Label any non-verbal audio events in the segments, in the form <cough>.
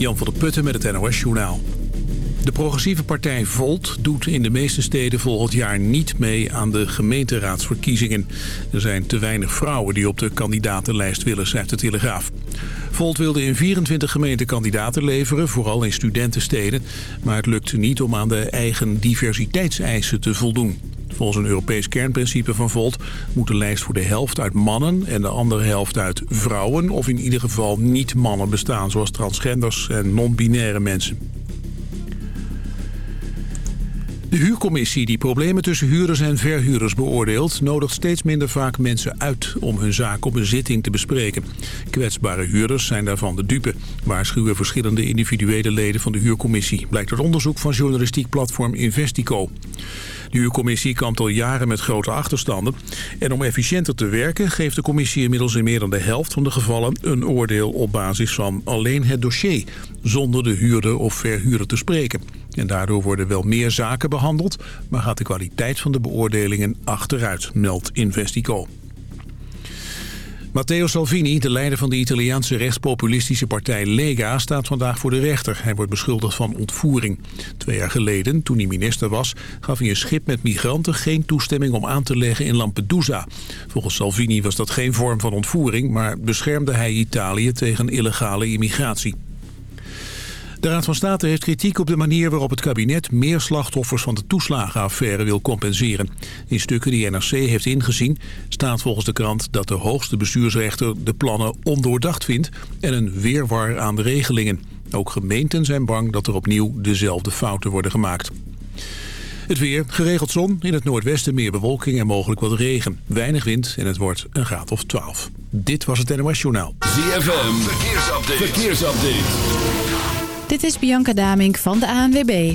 Jan van der Putten met het NOS Journaal. De progressieve partij Volt doet in de meeste steden volgend jaar niet mee aan de gemeenteraadsverkiezingen. Er zijn te weinig vrouwen die op de kandidatenlijst willen, schrijft de Telegraaf. Volt wilde in 24 gemeenten kandidaten leveren, vooral in studentensteden. Maar het lukte niet om aan de eigen diversiteitseisen te voldoen. Volgens een Europees kernprincipe van Volt moet de lijst voor de helft uit mannen en de andere helft uit vrouwen of in ieder geval niet mannen bestaan, zoals transgenders en non-binaire mensen. De huurcommissie die problemen tussen huurders en verhuurders beoordeelt... nodigt steeds minder vaak mensen uit om hun zaak op een zitting te bespreken. Kwetsbare huurders zijn daarvan de dupe. Waarschuwen verschillende individuele leden van de huurcommissie... blijkt uit onderzoek van journalistiek platform Investico. De huurcommissie kampt al jaren met grote achterstanden. En om efficiënter te werken geeft de commissie inmiddels in meer dan de helft van de gevallen een oordeel op basis van alleen het dossier, zonder de huurder of verhuurder te spreken. En daardoor worden wel meer zaken behandeld, maar gaat de kwaliteit van de beoordelingen achteruit, meldt Investico. Matteo Salvini, de leider van de Italiaanse rechtspopulistische partij Lega, staat vandaag voor de rechter. Hij wordt beschuldigd van ontvoering. Twee jaar geleden, toen hij minister was, gaf hij een schip met migranten geen toestemming om aan te leggen in Lampedusa. Volgens Salvini was dat geen vorm van ontvoering, maar beschermde hij Italië tegen illegale immigratie. De Raad van State heeft kritiek op de manier waarop het kabinet meer slachtoffers van de toeslagenaffaire wil compenseren. In stukken die NRC heeft ingezien staat volgens de krant dat de hoogste bestuursrechter de plannen ondoordacht vindt en een weerwar aan de regelingen. Ook gemeenten zijn bang dat er opnieuw dezelfde fouten worden gemaakt. Het weer, geregeld zon, in het noordwesten meer bewolking en mogelijk wat regen. Weinig wind en het wordt een graad of 12. Dit was het NOS Journaal. ZFM, verkeersupdate. verkeersupdate. Dit is Bianca Damink van de ANWB.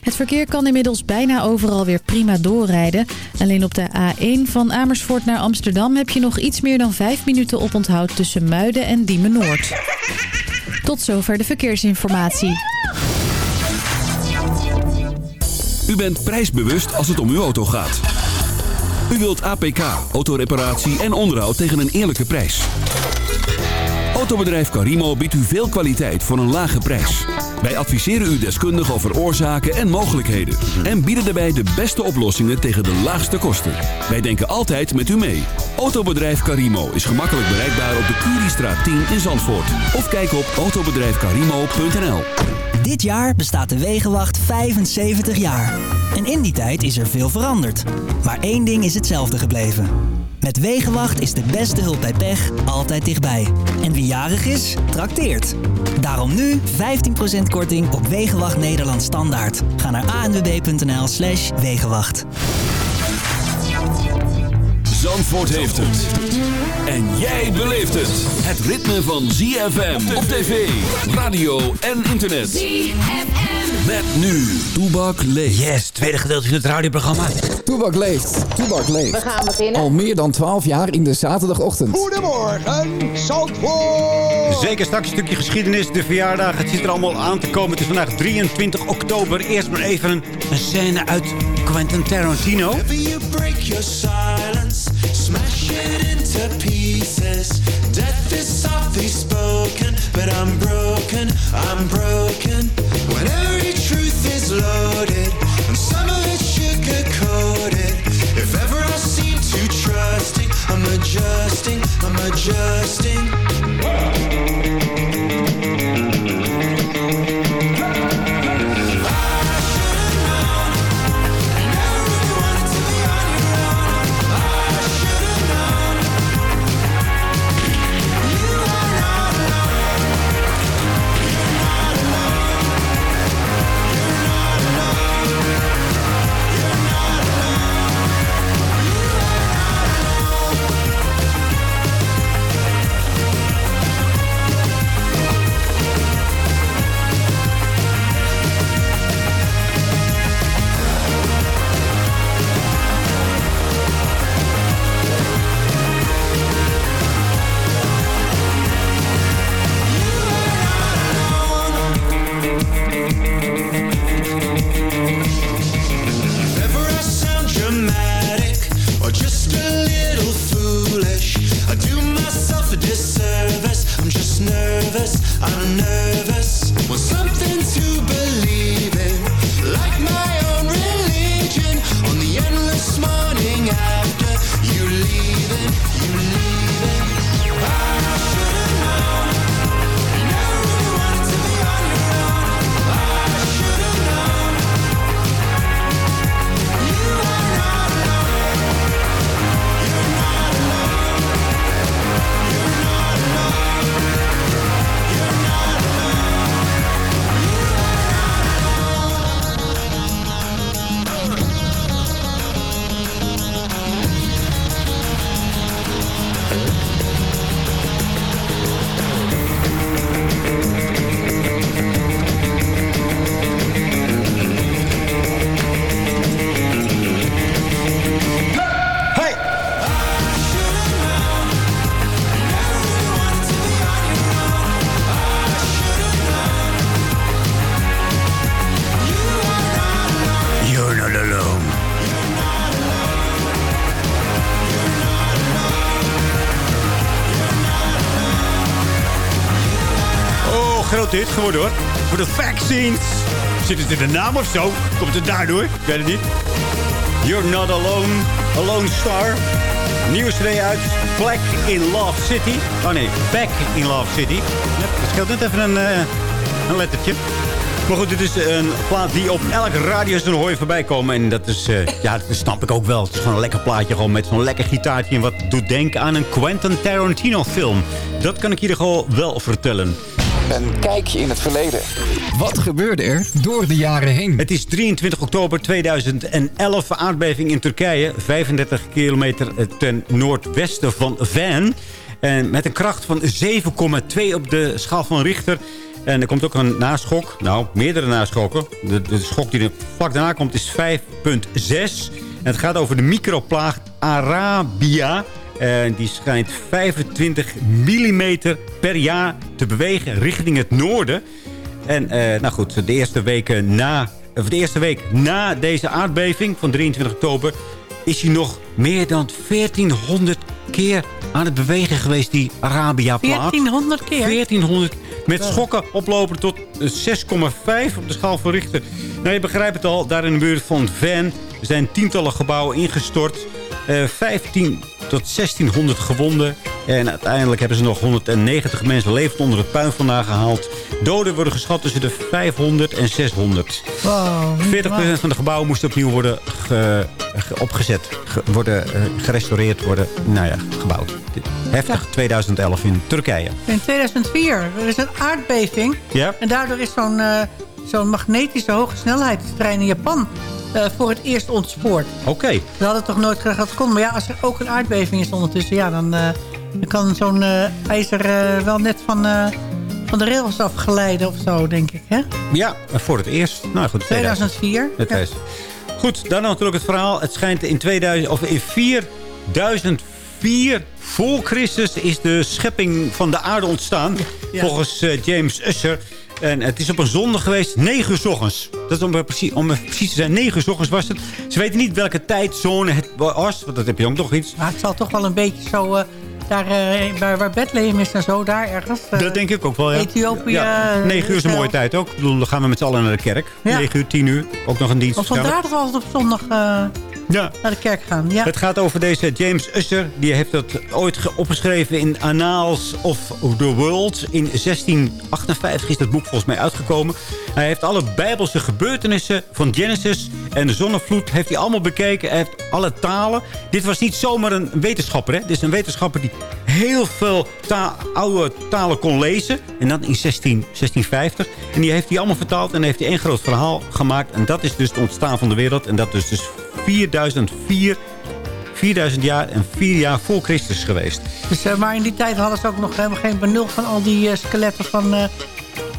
Het verkeer kan inmiddels bijna overal weer prima doorrijden. Alleen op de A1 van Amersfoort naar Amsterdam heb je nog iets meer dan 5 minuten oponthoud tussen Muiden en Diemen Noord. Tot zover de verkeersinformatie. U bent prijsbewust als het om uw auto gaat. U wilt APK, autoreparatie en onderhoud tegen een eerlijke prijs. Autobedrijf Carimo biedt u veel kwaliteit voor een lage prijs. Wij adviseren u deskundig over oorzaken en mogelijkheden. En bieden daarbij de beste oplossingen tegen de laagste kosten. Wij denken altijd met u mee. Autobedrijf Carimo is gemakkelijk bereikbaar op de Curiestraat 10 in Zandvoort. Of kijk op autobedrijfcarimo.nl Dit jaar bestaat de Wegenwacht 75 jaar. En in die tijd is er veel veranderd. Maar één ding is hetzelfde gebleven. Met Wegenwacht is de beste hulp bij pech altijd dichtbij. En wie jarig is, trakteert. Daarom nu 15% korting op Wegenwacht Nederland Standaard. Ga naar anwb.nl slash Wegenwacht. Zandvoort heeft het. En jij beleeft het. Het ritme van ZFM op tv, radio en internet. ZFM. Met nu Toebak leeft. Yes, tweede gedeelte van het radioprogramma. Toebak leeft. Toebak leeft. We gaan beginnen. Al meer dan 12 jaar in de zaterdagochtend. Goedemorgen, Zandvoort. Zeker straks een stukje geschiedenis, de verjaardag. Het zit er allemaal aan te komen. Het is vandaag 23 oktober. Eerst maar even een, een scène uit Quentin Tarantino. you break your silence, smash it into pieces. Death is softly spoken, but I'm broken, I'm broken. Hoor. Voor de vaccines. Zit het in de naam of zo? Komt het daardoor? Ik weet het niet. You're not alone. Alone Star. Nieuwe CD uit. Black in Love City. Oh nee, Back in Love City. Ja, het scheelt net even een, uh, een lettertje. Maar goed, dit is een plaat die op elk hoor je voorbij komen. En dat is, uh, ja, dat snap ik ook wel. Het is gewoon een lekker plaatje gewoon met zo'n lekker gitaartje. En wat doet denken aan een Quentin Tarantino film. Dat kan ik hier gewoon wel vertellen. Een kijkje in het verleden. Wat gebeurde er door de jaren heen? Het is 23 oktober 2011, aardbeving in Turkije. 35 kilometer ten noordwesten van Van. En met een kracht van 7,2 op de schaal van Richter. En er komt ook een naschok. Nou, meerdere naschokken. De, de schok die er vlak daarna komt is 5,6. En het gaat over de microplaag Arabia. En die schijnt 25 mm per jaar te bewegen richting het noorden. En eh, nou goed, de eerste, weken na, of de eerste week na deze aardbeving van 23 oktober... is hij nog meer dan 1400 keer aan het bewegen geweest, die Arabia-plaat. 1400 keer? 1400 met schokken oplopen tot 6,5 op de schaal van Richter. Nou, je begrijpt het al, daar in de buurt van Van zijn tientallen gebouwen ingestort. Uh, 15 tot 1600 gewonden. En uiteindelijk hebben ze nog 190 mensen levend onder het puin vandaan gehaald. Doden worden geschat tussen de 500 en 600. Wow, 40% van de gebouwen moesten opnieuw worden opgezet. worden uh, gerestaureerd, worden nou ja, gebouwd. Heftig, ja. 2011 in Turkije. In 2004, er is een aardbeving. Ja. En daardoor is zo'n uh, zo'n magnetische hoge snelheidstrein in Japan voor het eerst ontspoord. Oké. Okay. We hadden toch nooit gedacht dat het kon. Maar ja, als er ook een aardbeving is ondertussen... ja, dan, uh, dan kan zo'n uh, ijzer wel net van, van de rails afgeleiden of zo, denk ik. Hè? Ja, voor het eerst. Nou goed, 2004. Het ja. Goed, dan natuurlijk het verhaal. Het schijnt in, 2000, of in 4004 voor Christus is de schepping van de aarde ontstaan. Ja. Volgens James Usher. En het is op een zondag geweest, 9 uur s ochtends. Dat is om precies, om precies te zijn, 9 uur s ochtends was het. Ze weten niet welke tijdzone het was, want dat heb je ook nog iets. Maar het zal toch wel een beetje zo... Uh, daar, uh, waar, waar Bethlehem is en zo, daar ergens. Uh, dat denk ik ook wel, ja. Ethiopië. Ja, 9 uur is een mooie tijd ook. Ik bedoel, dan gaan we met z'n allen naar de kerk. Ja. 9 uur, 10 uur. Ook nog een dienst. Of vandaar dat we altijd op zondag ja. naar de kerk gaan. Ja. Het gaat over deze James Usher. Die heeft dat ooit opgeschreven in Annals of the World. In 1658 is dat boek volgens mij uitgekomen. Hij heeft alle bijbelse gebeurtenissen van Genesis en de zonnevloed... heeft hij allemaal bekeken. Hij heeft alle talen. Dit was niet zomaar een wetenschapper. Hè? Dit is een wetenschapper die heel veel ta oude talen kon lezen. En dat in 16, 1650. En die heeft hij allemaal vertaald en heeft hij één groot verhaal gemaakt. En dat is dus het ontstaan van de wereld. En dat is dus 4004 4000 jaar en 4 jaar voor Christus geweest. Dus, uh, maar in die tijd hadden ze ook nog helemaal geen benul van al die uh, skeletten van uh,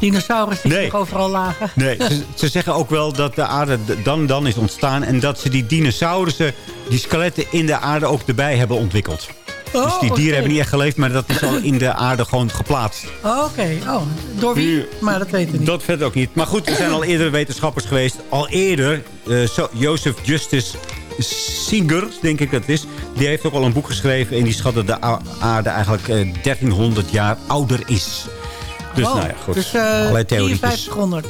dinosaurus die overal lagen. Nee, <laughs> ze, ze, zeggen ook wel dat de aarde dan dan is ontstaan... en dat ze die dinosaurussen, die skeletten in de aarde ook erbij hebben ontwikkeld. Oh, dus die dieren okay. hebben niet echt geleefd, maar dat is al in de aarde gewoon geplaatst. Oh, Oké, okay. oh, door wie? Maar dat weten we niet. Dat verder ook niet. Maar goed, er zijn al eerder wetenschappers geweest. Al eerder, uh, so, Joseph Justice Singer, denk ik dat het is. Die heeft ook al een boek geschreven. En die schat dat de aarde eigenlijk uh, 1300 jaar ouder is. Dus oh, nou ja, goed. Dus, uh, Allerlei theorietjes. 5500.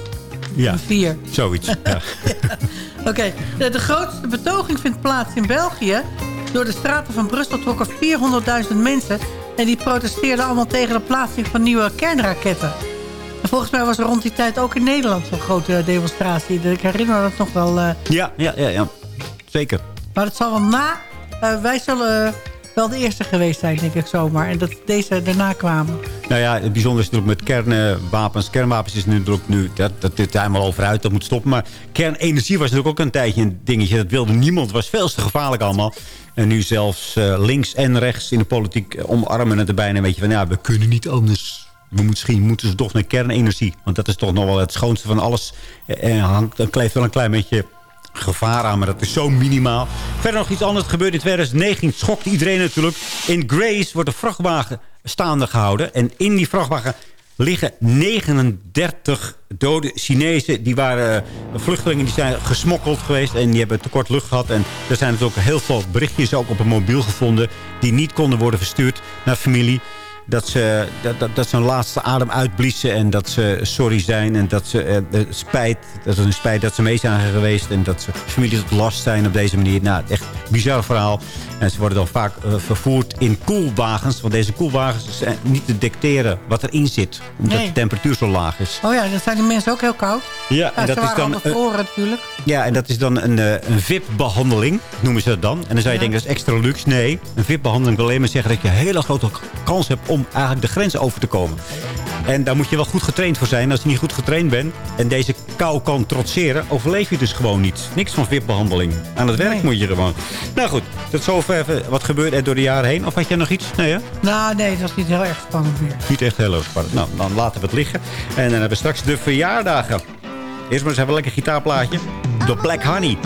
Ja, vier. zoiets. Ja. ja. <laughs> Oké, okay. de, de grootste betoging vindt plaats in België. Door de straten van Brussel trokken 400.000 mensen. En die protesteerden allemaal tegen de plaatsing van nieuwe kernraketten. En volgens mij was er rond die tijd ook in Nederland zo'n grote demonstratie. Ik herinner me dat nog wel. Uh... Ja, ja, ja, ja, zeker. Maar het zal wel na... Uh, wij zullen wel de eerste geweest zijn, denk ik zomaar. En dat deze daarna kwamen. Nou ja, het bijzondere is natuurlijk met kernwapens. Kernwapens is natuurlijk nu, dat, dat dit helemaal over uit, dat moet stoppen. Maar kernenergie was natuurlijk ook een tijdje een dingetje. Dat wilde niemand, was veel te gevaarlijk allemaal. En nu zelfs uh, links en rechts in de politiek omarmen het er bijna een beetje van... ja, we kunnen niet anders. We misschien moeten ze toch naar kernenergie. Want dat is toch nog wel het schoonste van alles. En hangt, dan kleeft wel een klein beetje gevaar aan, maar dat is zo minimaal. Verder nog iets anders gebeurd in 2019. Schokte iedereen natuurlijk. In Grace wordt een vrachtwagen staande gehouden. En in die vrachtwagen liggen 39 dode Chinezen. Die waren vluchtelingen die zijn gesmokkeld geweest. En die hebben tekort lucht gehad. En er zijn natuurlijk heel veel berichtjes ook op een mobiel gevonden. Die niet konden worden verstuurd naar familie. Dat ze, dat, dat, dat ze laatste adem uitbliezen en dat ze sorry zijn. En dat ze eh, spijt, dat is een spijt dat ze mee zijn geweest. En dat ze familie tot last zijn op deze manier. Nou, echt bizar verhaal. En ze worden dan vaak uh, vervoerd in koelwagens. Want deze koelwagens zijn niet te dicteren wat erin zit. Omdat Nee. de temperatuur zo laag is. Oh ja, dan zijn die mensen ook heel koud. Ja, Ja, en dat is dan... eh, bevroren natuurlijk. ja, en dat is dan een, eh, een VIP-behandeling, noemen ze dat dan. En dan zou je Ja. denken, dat is extra luxe. Nee, een VIP-behandeling wil alleen maar zeggen dat je een hele grote kans hebt om eigenlijk de grens over te komen. En daar moet je wel goed getraind voor zijn. Als je niet goed getraind bent en deze kou kan trotseren, overleef je dus gewoon niet. Niks van VIP-behandeling. Aan het werk Nee. moet je gewoon. Nou goed, tot zover even wat gebeurt er door de jaren heen. Of had jij nog iets? Nee, hè? Nou, nee, dat is niet heel erg spannend meer. Niet echt heel erg spannend. Nou, dan laten we het liggen. En dan hebben we straks de verjaardagen. Eerst maar eens even een lekker gitaarplaatje. The Black Honey.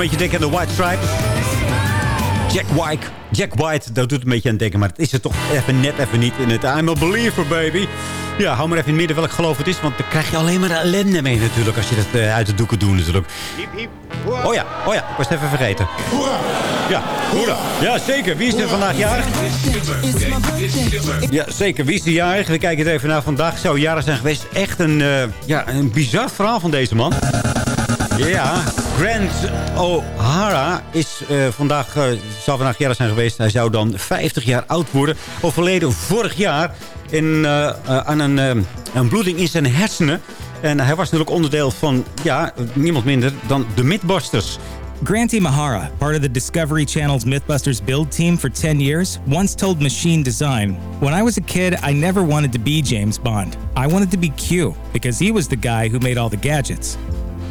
Beetje denken aan de White Stripe. Jack White. Jack White, dat doet een beetje aan denken. Maar het is het toch even net even niet in het I'm a believer, baby. Ja, hou maar even in het midden welk geloof het is. Want dan krijg je alleen maar ellende mee natuurlijk. Als je dat eh, uit de doeken doet natuurlijk. Oh ja, oh ja, ik was het even vergeten. Ja, hoera. Ja, zeker. Wie is er vandaag jarig? Ja, zeker. Wie is er jarig? We kijken er even naar. Vandaag zou jarig zijn geweest. Echt een, eh, ja, een bizar verhaal van deze man. Ja, Grant O'Hara is eh, vandaag, eh, zou vandaag jarig zijn geweest. Hij zou dan 50 jaar oud worden. Overleden vorig jaar in, eh, aan een, een bloeding in zijn hersenen. En hij was natuurlijk onderdeel van, ja, niemand minder dan de Mythbusters. Granty Mahara, part of the Discovery Channel's Mythbusters build team for 10 years, once told Machine Design, When I was a kid, I never wanted to be James Bond. I wanted to be Q, because he was the guy who made all the gadgets.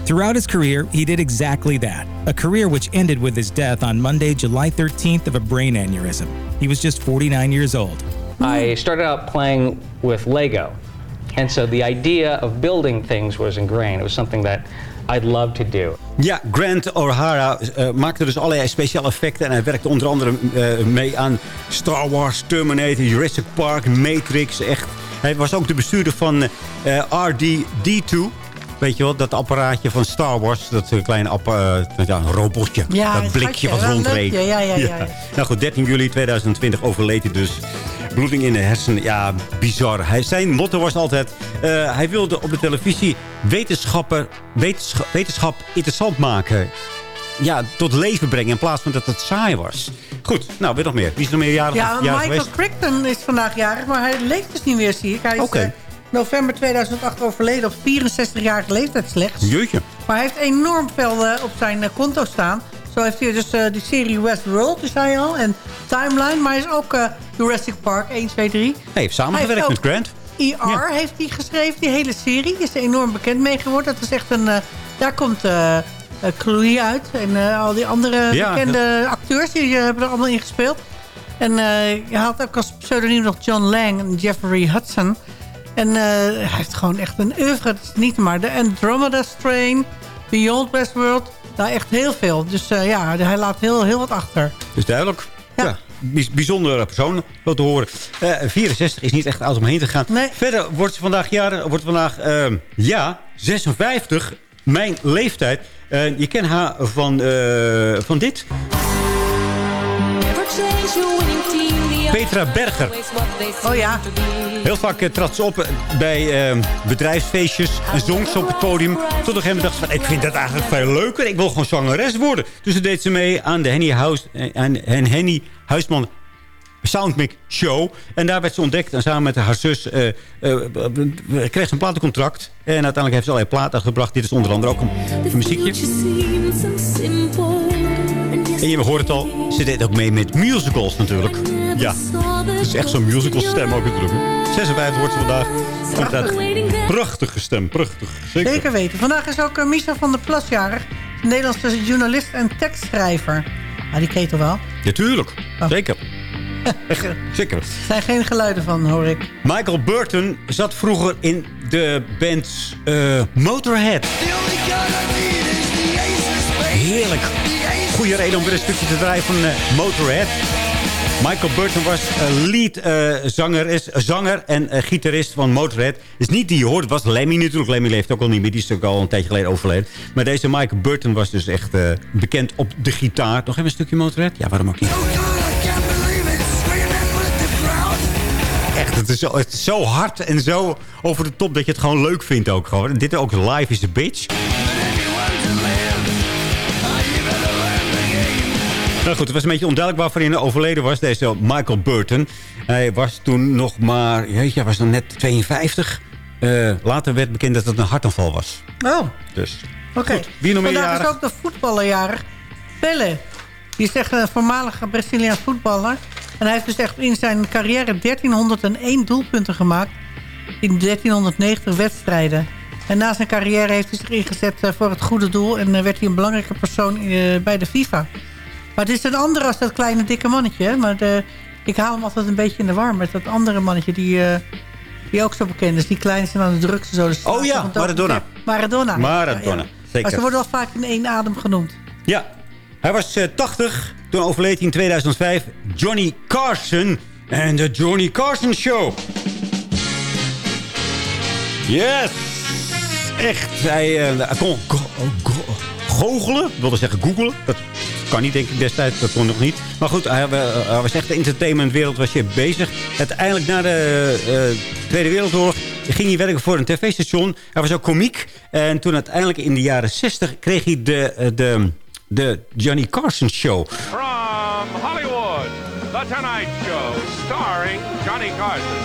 Throughout his career, he did exactly that. A career which ended with his death on Monday, July 13th of a brain aneurysm. He was just 49 years old. I started out playing with Lego. And so the idea of building things was ingrained. It was something that I'd love to do. Ja, Grant O'Hara eh, maakte dus allerlei speciale effecten. En hij werkte onder andere eh, mee aan Star Wars, Terminator, Jurassic Park, Matrix. Echt Hij was ook de bestuurder van eh, RD-D2. Weet je wel, dat apparaatje van Star Wars. Dat eh, kleine eh, ja, een robotje. Ja, dat blikje schatje, wat rondreed. ja, ja, ja, ja. Nou goed, 13 juli 2020 overleed hij dus. Bloeding in de hersenen. Ja, bizar. Hij, zijn motto was altijd... eh, hij wilde op de televisie wetenschapper, wetenschap, wetenschap interessant maken. Ja, tot leven brengen in plaats van dat het saai was. Goed, nou, weer nog meer. Wie is er nog meer jarig, Ja, jarig Michael geweest? Crichton is vandaag jarig, maar hij leeft dus niet meer, zie ik. Hij is Oké. November 2008 overleden op 64-jarige leeftijd slechts. Jeetje. Maar hij heeft enorm veel eh, op zijn eh, konto staan. Zo heeft hij dus eh, die serie Westworld, die zei je al, en Timeline. Maar hij is ook Jurassic Park 1, 2, 3. Hij heeft samengewerkt Hij met Grant. ER heeft hij geschreven, die hele serie. Is er enorm bekend mee geworden. Dat is echt een... daar komt Chloe uit. En al die andere Ja, bekende acteurs, die hebben er allemaal in gespeeld. En je had ook als pseudoniem nog John Lang en Jeffrey Hudson. En eh, hij heeft gewoon echt een oeuvre. Dat is niet maar. De Andromeda Strain, Beyond Westworld. Nou, echt heel veel. Dus eh, ja, hij laat heel, heel wat achter. Dus duidelijk. Ja. bij- bijzondere persoon, zo te horen. Eh, 64 is niet echt oud om heen te gaan. Verder wordt ze vandaag jaren, wordt vandaag, ehm, ja, 56. Mijn leeftijd. Eh, je kent haar van, eh, van dit. Petra Berger. Oh ja. Heel vaak eh, trad ze op bij eh, bedrijfsfeestjes en zong ze op het podium. Tot op een gegeven moment dacht ze van, ik vind dat eigenlijk veel leuker. Ik wil gewoon zangeres worden. Dus ze deed ze mee aan de Henny, eh, en Henny Huisman Soundmix Show. En daar werd ze ontdekt. En samen met haar zus eh, eh, kreeg ze een platencontract. En uiteindelijk heeft ze allerlei platen uitgebracht. Dit is onder andere ook een, een muziekje. En je hoort het al, ze deed ook mee met musicals natuurlijk. Ja, het is echt zo'n musical stem ook natuurlijk. 56 wordt ze vandaag. Inderdaad, prachtige stem, prachtig. Zeker. Zeker weten. Vandaag is ook uh, Misha van der Plas jarig. Nederlandse journalist en tekstschrijver. Ah, die ken je toch wel? Ja, tuurlijk. Zeker. <laughs> Zeker. Er zijn geen geluiden van, hoor ik. Michael Burton zat vroeger in de band eh, Motorhead. Heerlijk. Goede reden om weer een stukje te draaien van eh, Motorhead. Michael Burton was uh, lead eh, zanger, is, zanger en eh, gitarist van Motorhead. Is niet die je hoort, het was Lemmy natuurlijk. Lemmy leeft ook al niet meer, die is ook al een tijdje geleden overleden. Maar deze Michael Burton was dus echt eh, bekend op de gitaar. Nog even een stukje Motorhead? Ja, waarom ook niet? Echt, het is, zo, het is zo hard en zo over de top dat je het gewoon leuk vindt ook. Gewoon. Dit ook live is a bitch. Nou goed, het was een beetje onduidelijk waarvoor hij overleden was, deze Michael Burton. Hij was toen nog maar, jeetje, hij was nog net 52. Eh, later werd bekend dat het een hartaanval was. Oh, Dus, oké. Goed, wie nog meer Vandaag is ook de voetballer jarig. Pelle. Die is echt een voormalige Braziliaans voetballer. En hij heeft dus echt in zijn carrière 1301 doelpunten gemaakt. In 1390 wedstrijden. En na zijn carrière heeft hij zich ingezet eh, voor het goede doel. En eh, werd hij een belangrijke persoon bij de FIFA. Maar het is een andere als dat kleine dikke mannetje. hè. Maar de, ik haal hem altijd een beetje in de war met dat andere mannetje die, eh, die ook zo bekend is. Die klein is en aan de drugs en zo. Dus Oh ja, Maradona. Maradona. Maradona, Ja, zeker. Maar ze worden wel vaak in één adem genoemd. Ja, hij was eh, 80. Toen overleed hij in 2005 Johnny Carson en de Johnny Carson Show. Yes! Echt, hij, eh, hij kon go- go- goochelen. Ik wilde zeggen googelen. Dat kan niet, denk ik, destijds. Dat kon nog niet. Maar goed, hij, hij was echt de entertainmentwereld was je bezig. Uiteindelijk na de eh, Tweede Wereldoorlog ging hij werken voor een tv-station. Hij was ook komiek. En toen uiteindelijk in de jaren 60 kreeg hij de, eh, de, de Johnny Carson Show. From Hollywood, The Tonight Show, starring Johnny Carson.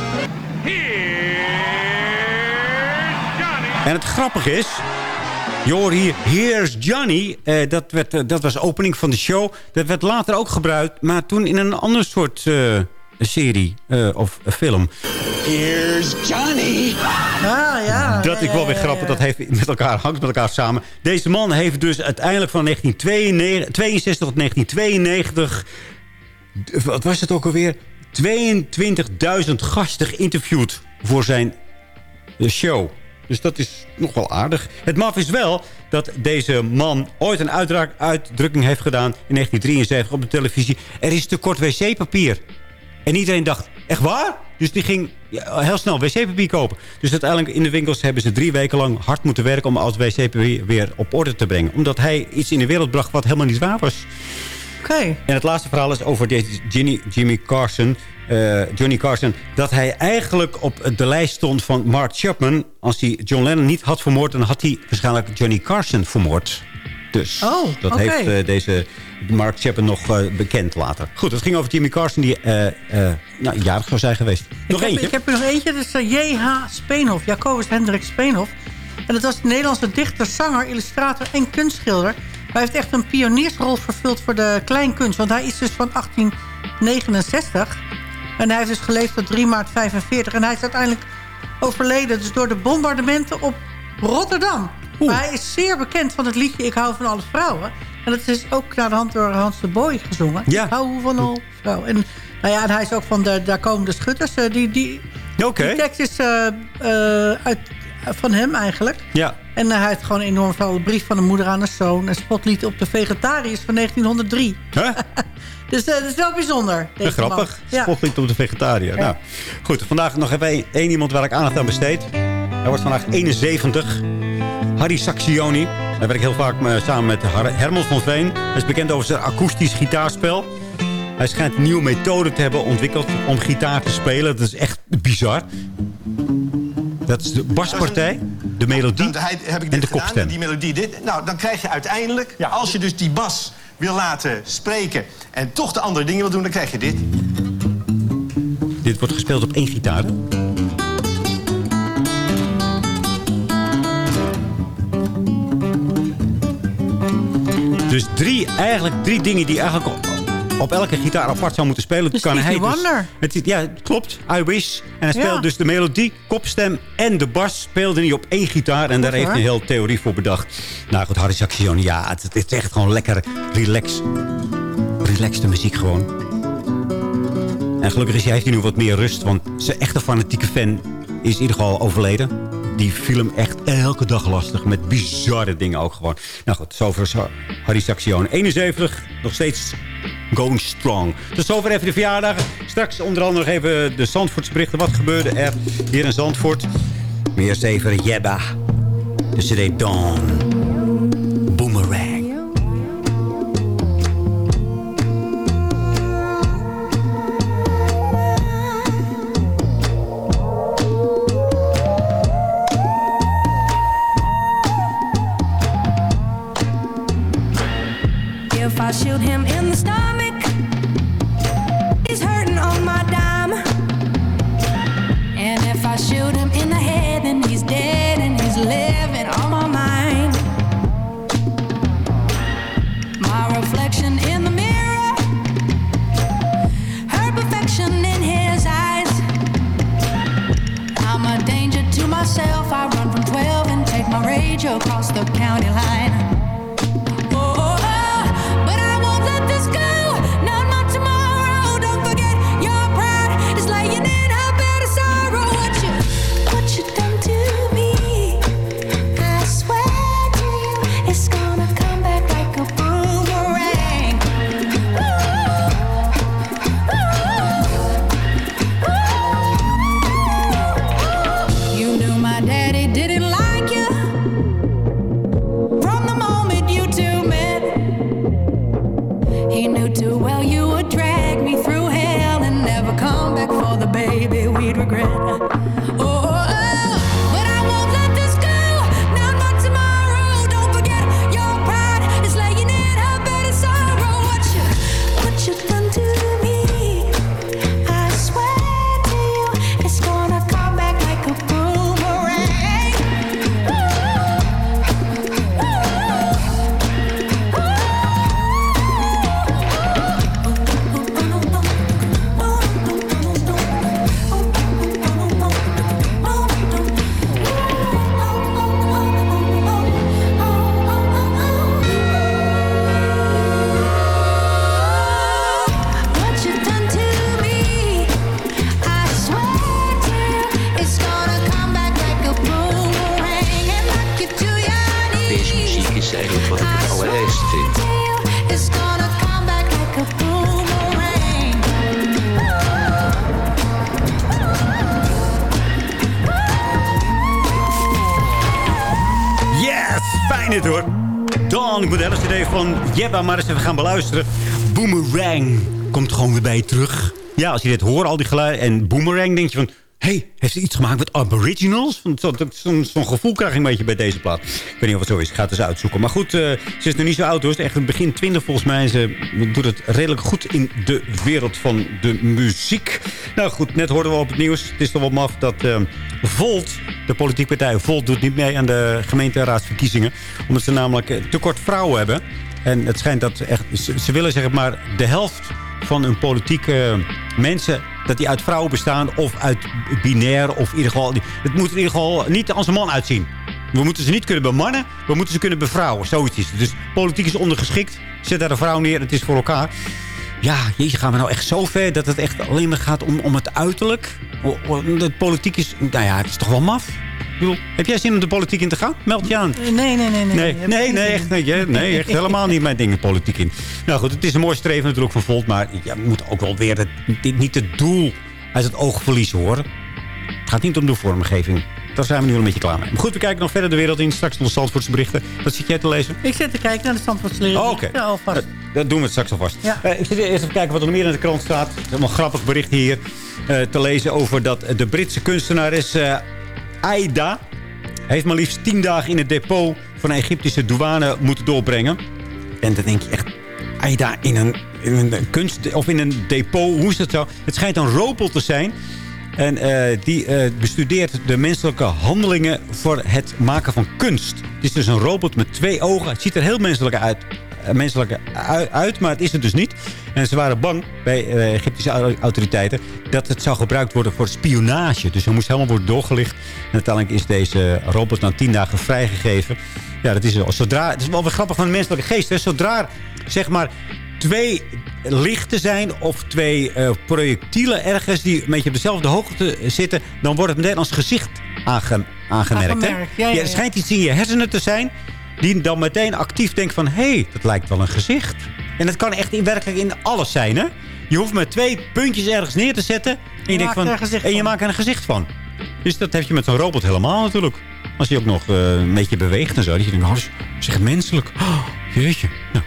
Here's Johnny. En het grappige is... Je hoort hier Here's Johnny. Eh, dat, werd, eh, dat was de opening van de show. Dat werd later ook gebruikt. Maar toen in een ander soort eh, serie eh, of film. Here's Johnny. Ah, ja. Dat is wel weer grappig. Dat heeft met elkaar, hangt met elkaar samen. Deze man heeft dus uiteindelijk van 1962 tot 1992... Wat was het ook alweer? 22.000 gasten geïnterviewd voor zijn show. Dus dat is nog wel aardig. Het maf is wel dat deze man ooit een uitdrukking heeft gedaan... in 1973 op de televisie. Er is te kort wc-papier. En iedereen dacht, echt waar? Dus die ging heel snel wc-papier kopen. Dus uiteindelijk in de winkels hebben ze drie weken lang hard moeten werken... om al het wc-papier weer op orde te brengen. Omdat hij iets in de wereld bracht wat helemaal niet waar was. Oké. En het laatste verhaal is over deze Jimmy Carson... eh, Johnny Carson, dat hij eigenlijk op de lijst stond van Mark Chapman. Als hij John Lennon niet had vermoord, dan had hij waarschijnlijk Johnny Carson vermoord. Dus Oh, dat heeft eh, deze Mark Chapman nog eh, bekend later. Goed, het ging over Jimmy Carson die nou, jarig zou zijn geweest. Nog ik eentje? Heb, ik heb er nog eentje, dat is J.H. Speenhof. Jacobus Hendrik Speenhof. En dat was de Nederlandse dichter, zanger, illustrator en kunstschilder. Hij heeft echt een pioniersrol vervuld voor de kleinkunst. Want hij is dus van 1869. En hij heeft dus geleefd tot 3 maart 45. En hij is uiteindelijk overleden dus door de bombardementen op Rotterdam. Maar hij is zeer bekend van het liedje Ik hou van alle vrouwen. En dat is ook naar de hand door Hans de Boy gezongen. Ja. Ik hou van alle vrouwen. En, nou ja, en hij is ook van de, Daar komen de schutters. eh, die, die, die tekst is eh, eh, uit, van hem eigenlijk. Ja. En hij heeft gewoon enorm veel brief van de moeder aan de zoon. En spotlied op de vegetariërs van 1903. Huh? <laughs> Dus eh, dat is wel bijzonder. Ja, Deze grappig. Ja. Op de vegetariër. Nou, goed, vandaag nog even één, één iemand waar ik aandacht aan besteed. Hij wordt vandaag 71. Harry Saxioni. Daar werk ik heel vaak samen met Herman van Veen. Hij is bekend over zijn akoestisch gitaarspel. Hij schijnt een nieuwe methode te hebben ontwikkeld om gitaar te spelen. Dat is echt bizar. Dat is de baspartij, de melodie Dan hij- heb ik en dit de gedaan, kopstem. die melodie. Dit, nou, dan krijg je uiteindelijk, als je dus die bas wil laten spreken... en toch de andere dingen wil doen, dan krijg je dit. Dit wordt gespeeld op één gitaar. Dus drie, eigenlijk drie dingen die eigenlijk op, elke gitaar apart zou moeten spelen. Dus kan hij Stevie dus, Wonder. Het, ja, klopt. I Wish. En hij speelt Ja. dus de melodie, kopstem en de bas speelde hij op één gitaar. En daar heeft hij een hele theorie voor bedacht. Nou goed, Harry Saxioni, ja, het, het is echt gewoon lekker relax. Relaxte muziek gewoon. En gelukkig is hij, heeft hij nu wat meer rust. Want zijn echte fanatieke fan is in ieder geval overleden. Die hem echt elke dag lastig. Met bizarre dingen ook gewoon. Nou goed, zover zo- Harry Saxion. 71, nog steeds going strong. Tot zover even de verjaardagen. Straks onder andere nog even de Zandvoortse berichten. Wat gebeurde er hier in Zandvoort? Meer eens even Jebba. De CD Dawn. Shoot him in the stomach, fijn dit hoor. Dan, ik moet de hele idee van Jebba maar eens even gaan beluisteren. Boomerang komt gewoon weer bij je terug. Ja, als je dit hoort, al die geluiden en Boomerang, denk je van... hey, heeft ze iets gemaakt met aboriginals? Zo- Zo'n zo'n gevoel krijg ik een beetje bij deze plaat. Ik weet niet of het zo is, ik ga het eens uitzoeken. Maar goed, eh, ze is nog niet zo oud hoor. Ze is echt begin 20 volgens mij. Ze doet het redelijk goed in de wereld van de muziek. Nou goed, net hoorden we op het nieuws. Het is toch wel maf dat eh, Volt, de politieke partij Volt... doet niet mee aan de gemeenteraadsverkiezingen. Omdat ze namelijk eh, tekort vrouwen hebben. En het schijnt dat echt, ze, ze willen zeg maar de helft van hun politieke mensen... dat die uit vrouwen bestaan of uit binair. Of in ieder geval, het moet in ieder geval niet als een man uitzien. We moeten ze niet kunnen bemannen, we moeten ze kunnen bevrouwen. Zoiets is het. Dus politiek is ondergeschikt. Zet daar een vrouw neer, het is voor elkaar. Ja, jeetje, gaan we nou echt zo ver dat het echt alleen maar gaat om, om het uiterlijk? De politiek is, nou ja, het is toch wel maf? Bedoel, heb jij zin om de politiek in te gaan? Meld je aan. Nee, nee, nee. Nee, Nee, nee, nee, echt, nee, <laughs> echt helemaal niet mijn ding in politiek in. Nou goed, het is een mooi streven natuurlijk van Volt. Maar ja, we moeten ook wel weer het, niet het doel uit het oog verliezen hoor. Het gaat niet om de vormgeving. Daar zijn we nu wel een beetje klaar mee. Maar goed, we kijken nog verder de wereld in. Straks nog de Zandvoortse berichten. Wat zit jij te lezen? Ik zit te kijken naar de Zandvoortse Oh, oké. Ja, alvast. Dat, dat doen we straks alvast. Ja. Eh, ik zit eerst even kijken wat er meer in de krant staat. Het is helemaal grappig bericht hier eh, te lezen over dat de Britse kunstenares eh Aida... heeft maar liefst tien dagen in het depot van een Egyptische douane moeten doorbrengen. En dan denk je echt, Aida in een, een kunst... of in een depot, hoe is dat zo? Het schijnt een robot te zijn... En eh, die eh, bestudeert de menselijke handelingen voor het maken van kunst. Het is dus een robot met twee ogen. Het ziet er heel menselijk uit, eh, menselijk ui- uit, maar het is het dus niet. En ze waren bang bij eh, Egyptische au- autoriteiten dat het zou gebruikt worden voor spionage. Dus hij moest helemaal worden doorgelicht. En uiteindelijk is deze robot na tien dagen vrijgegeven. Ja, dat is, wel- zodra, het is wel weer grappig van de menselijke geest. Hè? Zodra, zeg maar, twee lichten zijn of twee eh, projectielen ergens die een beetje op dezelfde hoogte zitten, dan wordt het meteen als gezicht aange- aangemerkt. hè? Ja, ja, ja. er schijnt iets in je hersenen te zijn die dan meteen actief denkt van, hé, hey, dat lijkt wel een gezicht. En dat kan echt in werkelijk in alles zijn, hè? Je hoeft maar twee puntjes ergens neer te zetten en je, denkt van, er en je van. maakt er een gezicht van. Dus dat heb je met zo'n robot helemaal natuurlijk. Als hij ook nog eh, een beetje beweegt en zo. Dat je denkt, oh, dat is echt menselijk. Oh, jeetje. Nou,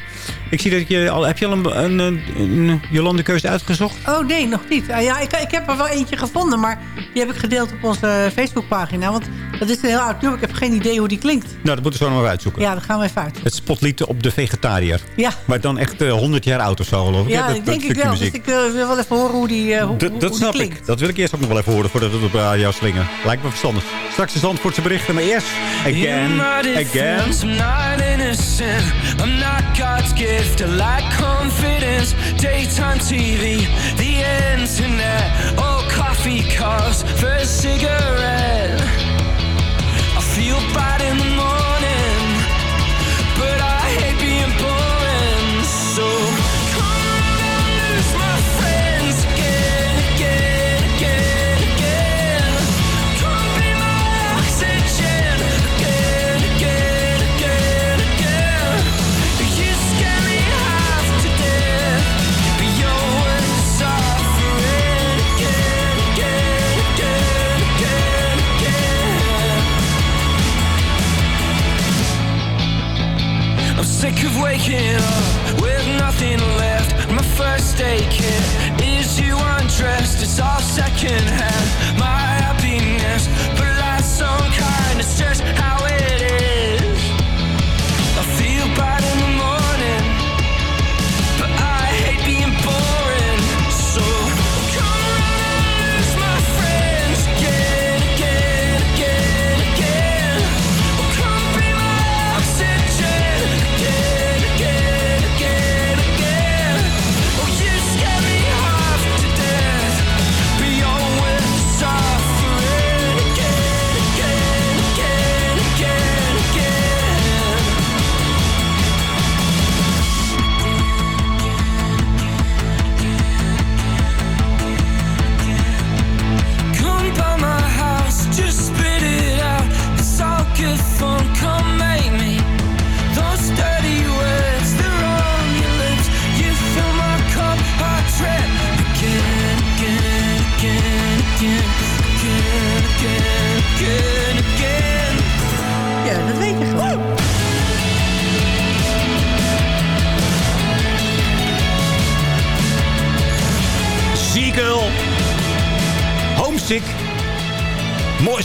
ik zie dat je al... Heb je al een, een, een, een Jolande keuze uitgezocht? Oh nee, nog niet. Ah, ja, ik, ik heb er wel eentje gevonden, maar die heb ik gedeeld op onze Facebookpagina. Want dat is een heel oud nummer. Ik heb geen idee hoe die klinkt. Nou, dat moeten we zo nog maar uitzoeken. Ja, dat gaan we even uit. Het spotlied op de vegetariër. Ja. Maar dan echt eh, 100 jaar oud of zo, geloof ik. Ja, dat, ik dat denk ik wel. Dus ik eh, wil wel even horen hoe die, eh, hoe, Dat, hoe dat die snap klinkt. ik. Dat wil ik eerst ook nog wel even horen voordat we het op radio slingen. Lijkt me verstandig. Straks de Zandvoortse berichten, maar eerst... Again, again. I'm not innocent. I'm not God's gift. I lack confidence. Daytime TV, the internet. Oh, coffee cups a cigarette. I feel bad in sick of waking up with nothing left. My first aid kit is you undressed. It's all secondhand. My happiness, but life's some kind. It's just how it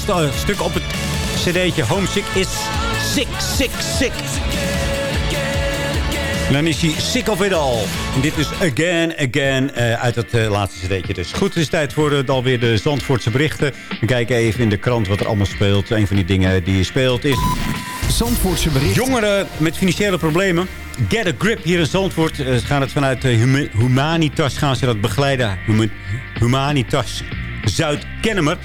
eh, stuk op het cd'tje. Homesick is sick, sick, sick. En dan is hij sick of it all. En dit is Again, Again eh, uit het eh, laatste cd'tje. Dus goed, het is tijd voor uh, alweer de Zandvoortse berichten. We kijken even in de krant wat er allemaal speelt. Een van die dingen die speelt is... Zandvoortse berichten. Jongeren met financiële problemen. Get a grip hier in Zandvoort. Ze gaan het vanuit Huma- Humanitas gaan ze dat begeleiden. Huma- Humanitas Zuid-Kennemer.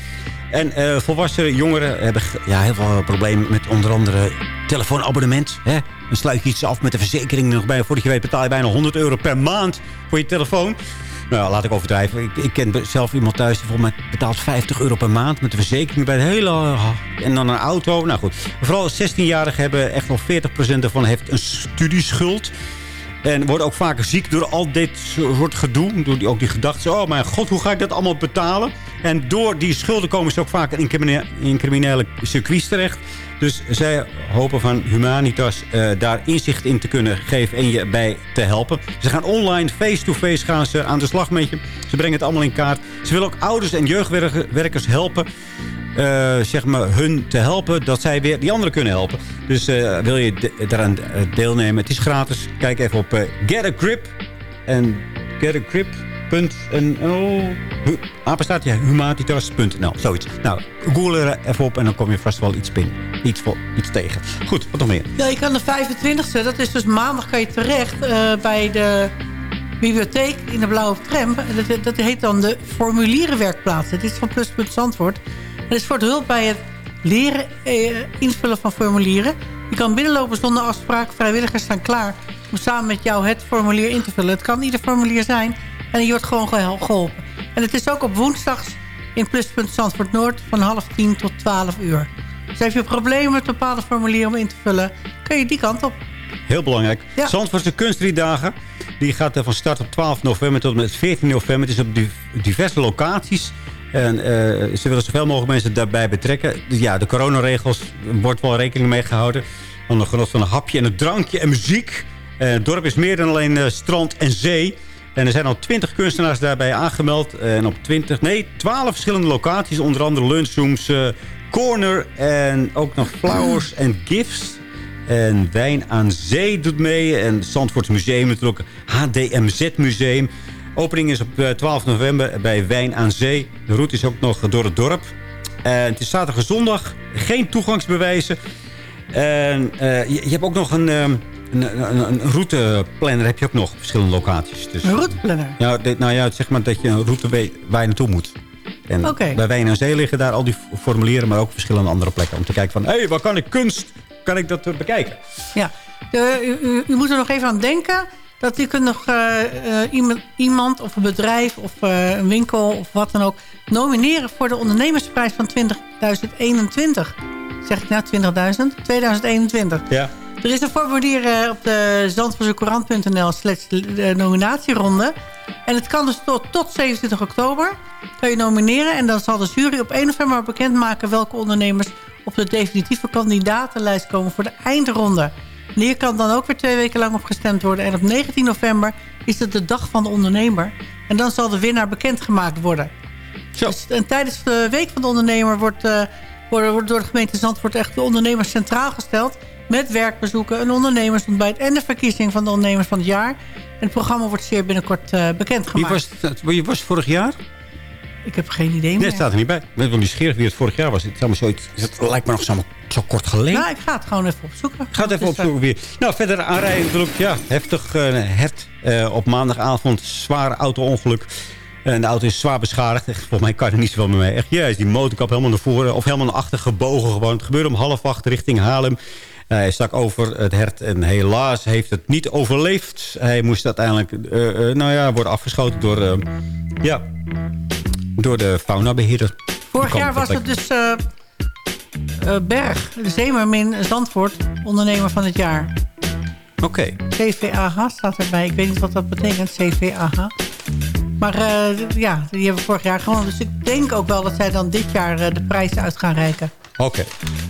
En eh, volwassen jongeren hebben ja, heel veel problemen met onder andere telefoonabonnement. Hè? Dan sluit je iets af met de verzekering. Nog bij, voordat je weet betaal je bijna 100 euro per maand voor je telefoon. Nou, laat ik overdrijven. Ik, ik ken zelf iemand thuis die volgens mij betaalt 50 euro per maand... met de verzekering bij de hele... En dan een auto. Nou goed. Vooral 16-jarigen hebben echt wel 40% ervan heeft een studieschuld. En worden ook vaker ziek door al dit soort gedoe. Door ook die gedachten. Oh mijn god, hoe ga ik dat allemaal betalen? En door die schulden komen ze ook vaak in, criminele, in circuits terecht. Dus zij hopen van Humanitas eh, daar inzicht in te kunnen geven en je bij te helpen. Ze gaan online, face-to-face gaan ze aan de slag met je. Ze brengen het allemaal in kaart. Ze willen ook ouders en jeugdwerkers helpen. eh, zeg maar, hun te helpen, dat zij weer die anderen kunnen helpen. Dus eh, wil je daaraan deelnemen, het is gratis. Kijk even op Get a Grip. En Get a Grip. Hu- Apenstaat, ja, humanitas.nl, zoiets. Nou, google er even op en dan kom je vast wel iets, binnen, iets, voor, iets tegen. Goed, wat nog meer? Ja, je kan de 25e, dat is dus maandag, kan je terecht eh, bij de bibliotheek in de Blauwe Tram. En Dat, dat heet dan de formulierenwerkplaats. Dit is van Pluspunt Zandvoort. Het is voor de hulp bij het leren eh, invullen van formulieren. Je kan binnenlopen zonder afspraak. Vrijwilligers staan klaar om samen met jou het formulier in te vullen. Het kan ieder formulier zijn en je wordt gewoon geholpen. En het is ook op woensdags in Pluspunt Zandvoort Noord van half tien tot 12 uur. Dus heb je problemen met bepaalde formulieren om in te vullen... kan je die kant op. Heel belangrijk. Ja. Zandvoortse kunstdriedagen. Die gaat eh, van start op 12 november tot en met 14 november. Het is op di- diverse locaties. En eh, ze willen zoveel mogelijk mensen daarbij betrekken. Dus ja, de coronaregels wordt wel rekening mee gehouden. Onder genot van een hapje en een drankje en muziek. Eh, het dorp is meer dan alleen strand en zee. En er zijn al 20 kunstenaars daarbij aangemeld. En op 20, nee, 12 verschillende locaties. Onder andere lunchrooms, eh, corner en ook nog flowers en gifts. En Wijn aan Zee doet mee. En het Museum natuurlijk. HDMZ Museum. Opening is op eh, 12 november bij Wijn aan Zee. De route is ook nog door het dorp. En het is zaterdag en zondag. Geen toegangsbewijzen. En eh, je, je hebt ook nog een, ehm, een, een, een routeplanner. Heb je ook nog op verschillende locaties. Dus, Een routeplanner? ja, dit- nou ja, zeg maar dat je een route weet waar je naartoe moet. En bij Wijn aan Zee liggen daar al die formulieren, maar ook verschillende andere plekken. Om te kijken van, hé, hey, waar kan ik kunst, kan ik dat eh, bekijken? Ja, De- u, u, moet er nog even aan denken... dat u kunt nog eh, eh, iemand, iemand of een bedrijf of een winkel of wat dan ook... nomineren voor de ondernemersprijs van 2021. Zeg ik nou 20.000? 2021. Ja. Er is een formulier eh, op de zandvoortsecourant.nl slash eh, nominatieronde. En het kan dus tot, tot 27 oktober. Kan je nomineren en dan zal de jury op 1 november bekendmaken... welke ondernemers op de definitieve kandidatenlijst komen voor de eindronde. En hier kan dan ook weer twee weken lang op gestemd worden. En op 19 november is het de dag van de ondernemer. En dan zal de winnaar bekendgemaakt worden. Dus, en tijdens de week van de ondernemer wordt, eh, wordt door de gemeente Zandvoort echt de ondernemers centraal gesteld. Met werkbezoeken, een ondernemersontbijt en de verkiezing van de ondernemers van het jaar. En het programma wordt zeer binnenkort Wie bekendgemaakt. was, het, wie was het vorig jaar? Ik heb geen idee Nee, meer. het staat er niet bij. Ik ben wel nieuwsgierig wie het vorig jaar was. Het, zoiets, het lijkt me nog zo, zo kort geleden. Nou, ik ga het gewoon even opzoeken. Ga het even eh, opzoeken weer. Nou, verder aanrijden natuurlijk. Ja, heftig hert eh, op maandagavond. Zwaar auto-ongeluk. En de auto is zwaar beschadigd. Echt, Volgens mij kan er niet zoveel meer mee. Echt, ja, is die motorkap helemaal naar voren. Of helemaal naar achter gebogen gewoon. Het gebeurde om half acht richting Haarlem. Hij stak over het hert en helaas heeft het niet overleefd. Hij moest uiteindelijk eh, eh, nou ja, worden afgeschoten door, eh, ja, door de faunabeheerder. Vorig jaar was het dus Berg, de Zeemermin Zandvoort, ondernemer van het jaar. Oké. CVAH staat erbij. Ik weet niet wat dat betekent, CVAH. Maar ja, die hebben vorig jaar gewonnen. Dus ik denk ook wel dat zij dan dit jaar de prijzen uit gaan reiken. Oké.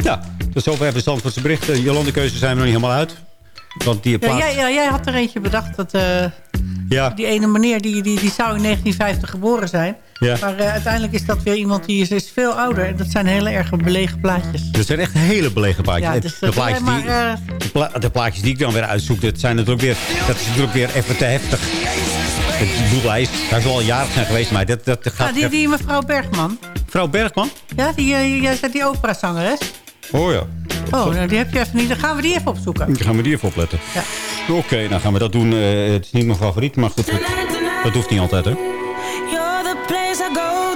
Ja, tot zover de Zandvoortse berichten. Jolande keuze zijn we nog niet helemaal uit. Want die Ja, jij, ja, jij had er eentje bedacht dat eh, Ja. die ene meneer die, die, die zou in 1950 geboren zijn. Ja. Maar eh, uiteindelijk is dat weer iemand die is, is veel ouder. En dat zijn hele erg belegen plaatjes. Dat zijn echt hele belegen plaatjes. Ja, dus de, plaatjes die, maar, de, pla- de plaatjes die ik dan weer uitzoek, dat, zijn natuurlijk weer, dat is natuurlijk weer even te heftig. Ik bedoel, hij, is, hij is wel al jaren zijn geweest, maar dat, dat gaat... Ah, die, die mevrouw Bergman. Vrouw Bergman? Ja, die, eh, jij zei die operazangeres. Oh ja. Oh, nou, die heb je even niet. Dan gaan we die even opzoeken. Dan gaan we die even opletten. Ja. Oké, dan gaan we dat doen. Eh, het is niet mijn favoriet, maar goed, dat, dat hoeft niet altijd, hè? You're the place I go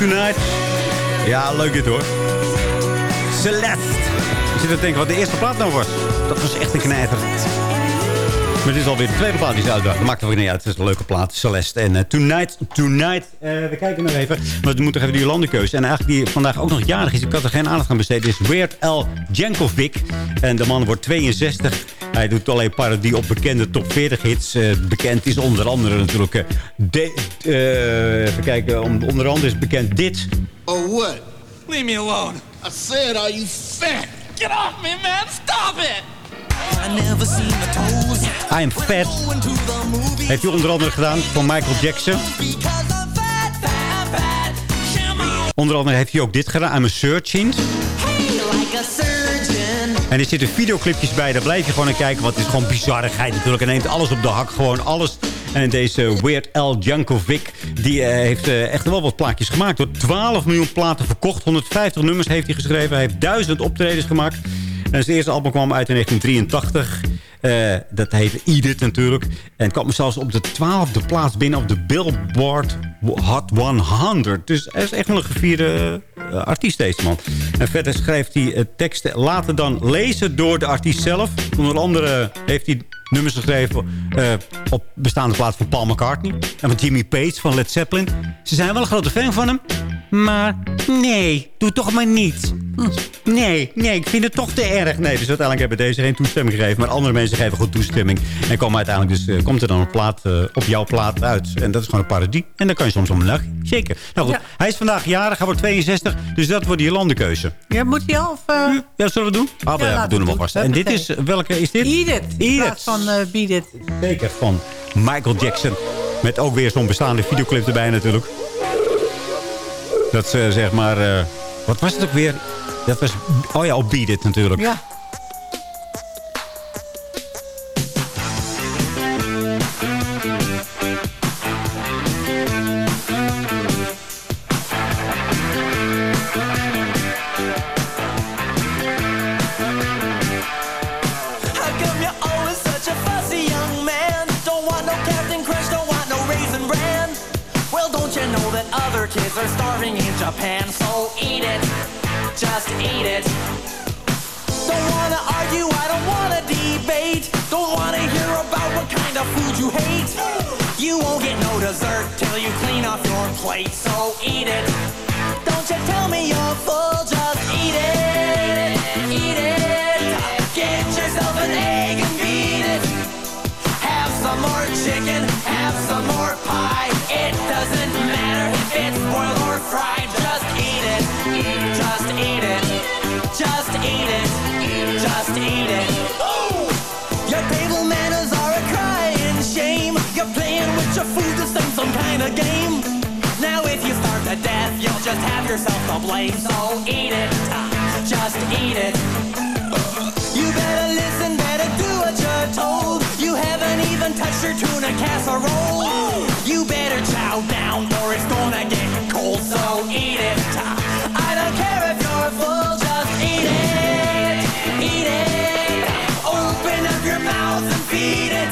Tonight. Ja, leuk dit hoor. Celeste. Ik zit te denken wat de eerste plaat nou was. Dat was echt een knijter. Maar dit is alweer de tweede plaat die ze uitbracht. Dat maakt ook niet uit. Het is een leuke plaat. Celeste. En eh, Tonight, Tonight. Eh, we kijken nog even. Want we moeten even die landenkeuze. En eigenlijk die vandaag ook nog jarig is. Ik had er geen aandacht aan besteed. is Weird Al Jankovic. En de man wordt 62. Hij doet alleen parodie op bekende top 40 hits. Eh, bekend is onder andere natuurlijk... eh, de, eh, even kijken. onder andere is bekend dit. Oh, what? Leave me alone. I said, are you fat? Get off me, man. Stop it. I never seen the toes. I'm Fat. Heeft hij onder andere gedaan van Michael Jackson. Onder andere heeft hij ook dit gedaan. I'm a Searching. En er zitten videoclipjes bij. Daar blijf je gewoon aan kijken. Want het is gewoon bizarrigheid natuurlijk. Hij neemt alles op de hak. Gewoon alles. En deze Weird Al Jankovic... die eh, heeft eh, echt wel wat plaatjes gemaakt. Door 12 miljoen platen verkocht. 150 nummers heeft hij geschreven. Hij heeft duizend optredens gemaakt. En zijn eerste album kwam uit in 1983. Eh, dat heet Edith natuurlijk. En het kwam zelfs op de twaalfde plaats binnen op de Billboard Hot 100. Dus hij is echt wel een gevierde eh, artiest deze man. En verder schrijft hij eh, teksten later dan lezen door de artiest zelf. Onder andere heeft hij nummers geschreven eh, op bestaande plaats van Paul McCartney. En van Jimmy Page van Led Zeppelin. Ze zijn wel een grote fan van hem. Maar nee, doe toch maar niet. Nee, nee, ik vind het toch te erg. Nee, dus uiteindelijk hebben deze geen toestemming gegeven. Maar andere mensen geven goed toestemming. En komen uiteindelijk dus, eh, komt er dan een plaat eh, op jouw plaat uit. En dat is gewoon een parodie. En dan kan je soms om een dag. Zeker. Nou goed, Ja. hij is vandaag jarig. Hij wordt 62. Dus dat wordt die landenkeuze. Ja, moet hij al? Of, eh, Ja, zullen we doen? Ah, Ja, ja, we doen hem alvast. En dit is, welke is dit? Edith. Edith. van Beat It. Zeker, van Michael Jackson. Met ook weer zo'n bestaande videoclip erbij natuurlijk. Dat ze zeg maar... eh, wat was het ook weer? Dat was... Oh ja, op Beat It natuurlijk. Ja. In Japan? So eat it, just eat it. Don't wanna argue, I don't wanna debate. Don't wanna hear about what kind of food you hate. You won't get no dessert till you clean off your plate. So eat it. Don't you tell me you're full, just eat it. Just eat it. Oh! Your table manners are a crying shame. You're playing with your food to sing some kind of game. Now if you starve to death, you'll just have yourself to blame. So eat it. Just eat it. You better listen, better do what you're told. You haven't even touched your tuna casserole. You better chow down or it's gonna get cold. So eat it. I don't care if you're full, just eat it. Eat it. Open up your mouth and feed it.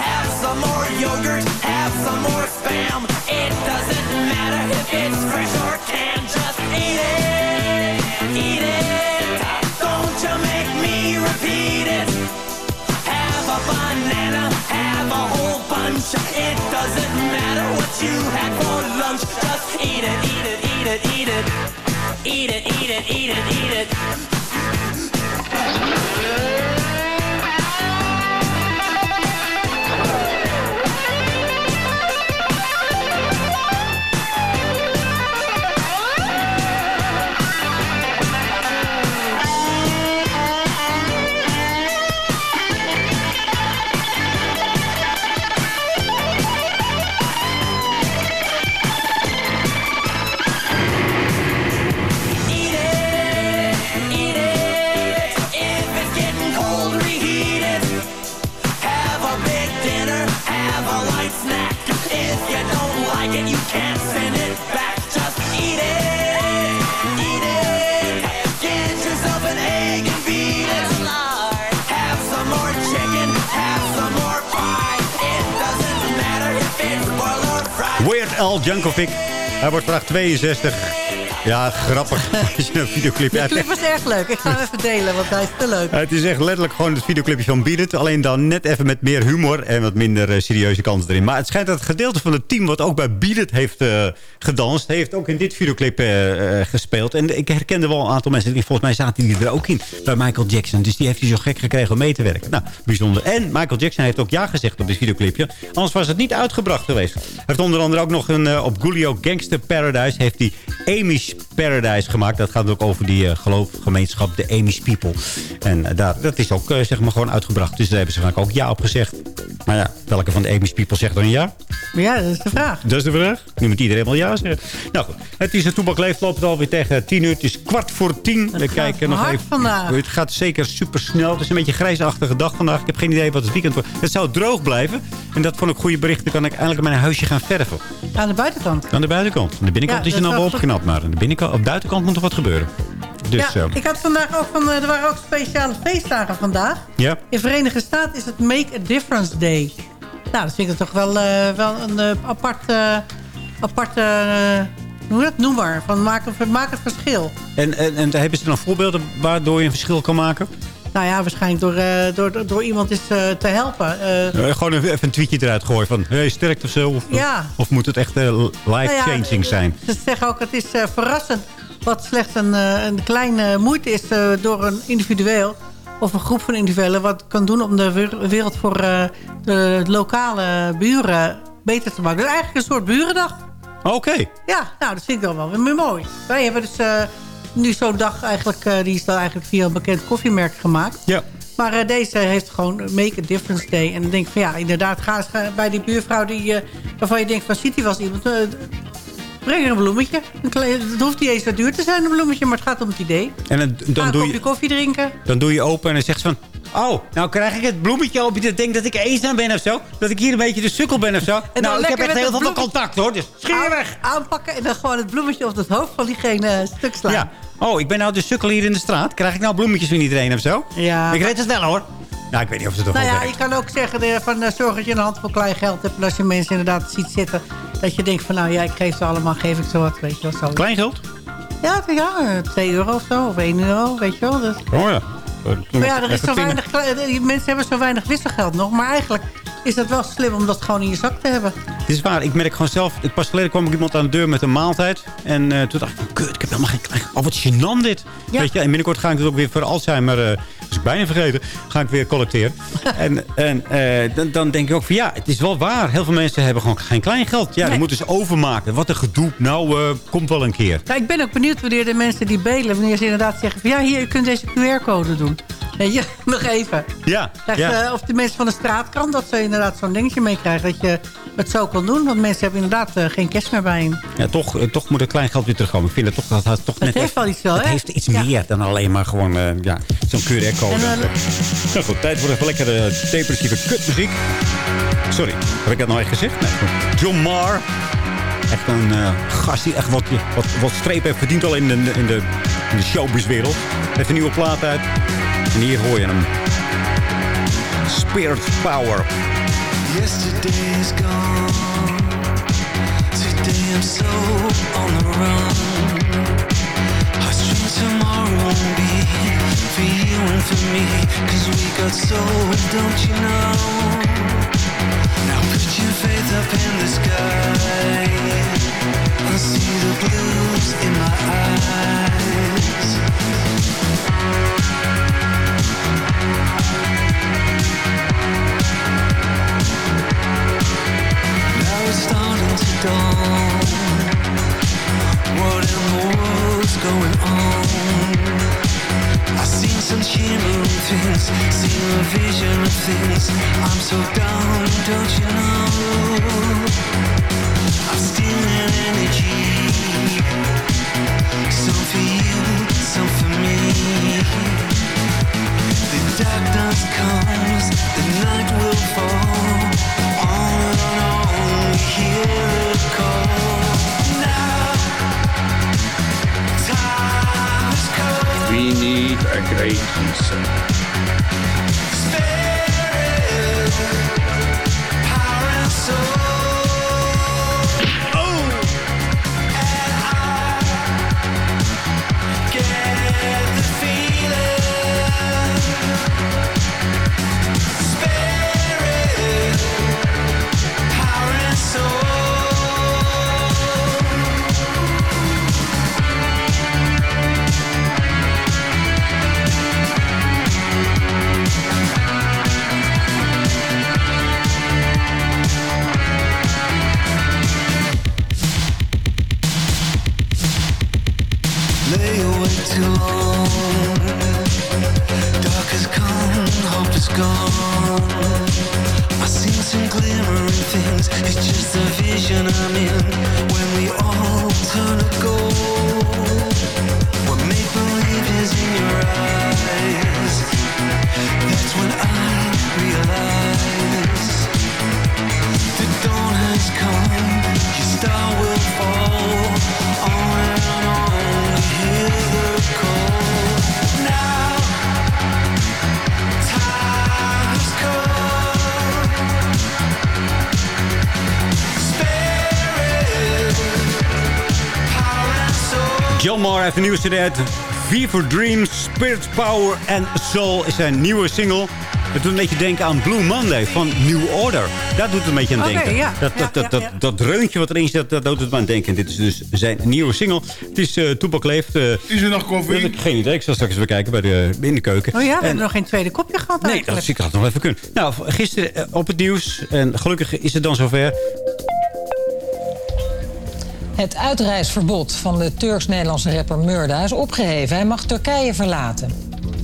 Have some more yogurt, have some more spam. It doesn't matter if it's fresh or canned. Just eat it. Eat it. Don't you make me repeat it. Have a banana, have a whole bunch. It doesn't matter what you had for lunch. Just eat it, eat it, eat it, eat it. Eat it, eat it, eat it, eat it. Weird Al Jankovic. Hij wordt vandaag 62. Ja, grappig. <laughs> Als je een videoclip De hebt. clip was erg leuk. Ik ga hem even delen, want hij is te leuk. Het is echt letterlijk gewoon het videoclipje van Beat. Alleen dan net even met meer humor en wat minder eh, serieuze kanten erin. Maar het schijnt dat het gedeelte van het team wat ook bij Beat heeft eh, gedanst... heeft ook in dit videoclip eh, gespeeld. En ik herkende wel een aantal mensen. Volgens mij zaten die er ook in bij Michael Jackson. Dus die heeft hij zo gek gekregen om mee te werken. Nou, bijzonder. En Michael Jackson heeft ook ja gezegd op dit videoclipje. Anders was het niet uitgebracht geweest. Hij heeft onder andere ook nog een, op Gulio Gangster Paradise... heeft hij Amy's Paradise gemaakt. Dat gaat ook over die eh, geloofgemeenschap, de Amy's People. En eh, daar, dat is ook eh, zeg maar gewoon uitgebracht. Dus daar hebben ze vaak ook ja op gezegd. Maar ja, welke van de Amy's People zegt dan ja? Maar ja, dat is de vraag. Dat is de vraag. Nu moet iedereen wel ja zeggen. Nou goed, het is een toebakleef. Loopt alweer tegen 10 uur. Het is kwart voor tien. We kijken nog even. vandaag. Het gaat zeker super snel. Het is een beetje een grijsachtige dag vandaag. Ik heb geen idee wat het weekend wordt. Het zou droog blijven. En dat vond ik goede berichten. kan ik eindelijk mijn huisje gaan verven. Aan de buitenkant. Aan de buitenkant. Aan de binnenkant Ja, is het wel is wel opgeknapt. Maar aan de, binnenkant, op de buitenkant moet nog wat gebeuren. Dus, ja, eh, ik had vandaag ook van, eh, er waren ook speciale feestdagen vandaag. ja. In Verenigde Staten is het Make a Difference Day. Nou, dat vind ik toch wel, eh, wel een eh, apart, apart hoe dat? Noem maar, van maak, maak het verschil. En, en, en hebben ze dan voorbeelden waardoor je een verschil kan maken? Nou ja, waarschijnlijk door, eh, door, door iemand eens eh, te helpen. Eh, Eh, gewoon even een tweetje eruit gooien van... Hey, sterkt of zo? Of, Ja. of moet het echt eh, life-changing Nou ja, zijn? Ze zeggen ook, het is verrassend wat slechts een, een kleine moeite is door een individueel of een groep van individuen wat kan doen om de wer- wereld voor de lokale buren beter te maken. Dus eigenlijk een soort burendag. Oké. Ja, nou, dat vind ik dan wel weer mooi. Wij hebben dus nu zo'n dag eigenlijk, eh, die is dan eigenlijk via een bekend koffiemerk gemaakt. Ja. Maar eh, deze heeft gewoon Make a Difference Day. En dan denk ik van ja, inderdaad, ga eens bij die buurvrouw die, eh, waarvan je denkt van ziet die was iemand. breng er een bloemetje. Een klein- Het hoeft niet eens zo duur te zijn, een bloemetje, maar het gaat om het idee. En dan, dan, doe je, koffie drinken. dan doe je open en dan zegt ze van... Oh, nou krijg ik het bloemetje op. Je denkt dat ik eenzaam ben of zo. Dat ik hier een beetje de sukkel ben of zo. En nou, ik heb echt heel veel contact hoor. Dus scheer weg. Aanpakken en dan gewoon het bloemetje op het hoofd van diegene stuk slaan. Ja. Oh, ik ben nou de sukkel hier in de straat. Krijg ik nou bloemetjes van iedereen of zo? Ja. Ik red het wel hoor. Nou, ik weet niet of ze toch Nou ja, je kan ook zeggen van eh, zorg dat je een handvol klein geld hebt. En als je mensen inderdaad ziet zitten, dat je denkt van nou ja, ik geef ze allemaal, geef ik ze wat, weet je wel. Zo. Kleingeld? Ja, ja, eh, 2 euro of zo, of 1 euro, weet je wel. Dus, Oh ja. Maar ja, er is zo weinig, die mensen hebben zo weinig wisselgeld nog. Maar eigenlijk is dat wel slim om dat gewoon in je zak te hebben. Dit is waar. Ik merk gewoon zelf... Pas geleden kwam ik iemand aan de deur met een maaltijd. En eh, toen dacht ik van... Kut, ik heb helemaal geen klein... Oh, wat gênant dit. Ja. Weet je? En binnenkort ga ik het ook weer voor Alzheimer... eh dat is ik bijna vergeten. Ga ik weer collecteren. <laughs> en en eh, dan, dan denk ik ook van... Ja, het is wel waar. Heel veel mensen hebben gewoon geen klein geld. Ja, Nee. dan moeten ze overmaken. Wat een gedoe. Nou, eh, komt wel een keer. Nou, ik ben ook benieuwd wanneer de mensen die belen... wanneer ze inderdaad zeggen van ja, hier, je kunt deze QR-code doen. Weet je, <laughs> nog even. Ja, ja. eh, of de mensen van de straatkrant, dat ze inderdaad zo'n dingetje meekrijgen... dat je het zo kan doen. Want mensen hebben inderdaad eh, geen cash meer bij hen. Ja, toch, eh, toch moet het klein geld weer terugkomen. Ik vind het toch, dat het toch net heeft wel iets wel, Het heeft iets Ja. meer dan alleen maar gewoon eh, ja, zo'n QR-code. Nou goed, tijd voor even lekkere depressieve kutmuziek. Sorry, heb ik dat nou echt gezegd? Nee. John Marr. Echt een eh, gast die echt wat, wat, wat streep heeft verdiend al in de, in de, in de showbizwereld. Heeft een nieuwe plaat uit. En hier hoor je hem. Spirit Power. Yesterday is gone. Today I'm so on the run. Heartstrings tomorrow won't be for you and for me. Cause we got don't you know? Now put your faith up in the sky. And see the blues in my eyes. What in the going on? I've seen some shimmering things, seen a vision of things. I'm so down, don't you know? I'm stealing energy. Some for you, some for me. The darkness comes, the night will fall. On and on, we Degradations gone. I seen some glimmering things. It's just a Een nieuwe CD uit. Fever Dreams, Spirit Power and Soul is zijn nieuwe single. Het doet een beetje denken aan Blue Monday van New Order. Daar doet het een beetje aan denken. ja. Dat, Ja, dat, dat, ja, dat, ja. dat wat erin zit, dat doet het me aan denken. Dit is dus zijn nieuwe single. Het is uh, Toepak Leeft. eh, Is er nog koffie? ik geen idee. Ik zal straks even kijken bij de, in de keuken. Oh ja, we En- hebben nog geen tweede kopje gehad Nee, eigenlijk. dat ik had nog even kunnen. Nou, gisteren eh, op het nieuws. En gelukkig is het dan zover. Het uitreisverbod van de Turks-Nederlandse rapper Murda is opgeheven. Hij mag Turkije verlaten.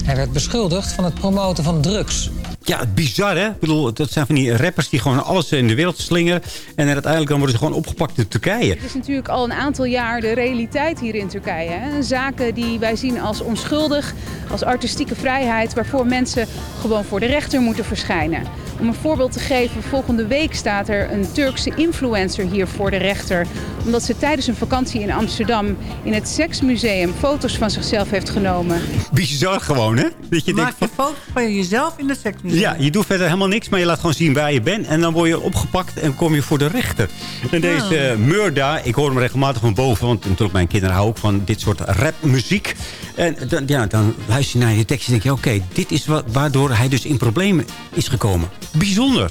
Hij werd beschuldigd van het promoten van drugs. Ja, bizar hè? Ik bedoel, dat zijn van die rappers die gewoon alles in de wereld slingeren. En uiteindelijk dan worden ze gewoon opgepakt in Turkije. Het is natuurlijk al een aantal jaar de realiteit hier in Turkije. Hè? Zaken die wij zien als onschuldig, als artistieke vrijheid, waarvoor mensen gewoon voor de rechter moeten verschijnen. Om een voorbeeld te geven, volgende week staat er een Turkse influencer hier voor de rechter. Omdat ze tijdens een vakantie in Amsterdam in het Seksmuseum foto's van zichzelf heeft genomen. Bizar gewoon hè? Dat je Maak denkt, je foto van jezelf in de seksmuseum. Ja, je doet verder helemaal niks, maar je laat gewoon zien waar je bent. En dan word je opgepakt en kom je voor de rechter. En deze eh, Murda, ik hoor hem regelmatig van boven. Want natuurlijk mijn kinderen houden ook van dit soort rapmuziek. En dan, ja, dan luister je naar je tekst en denk je... oké, dit is wat, waardoor hij dus in problemen is gekomen. Bijzonder.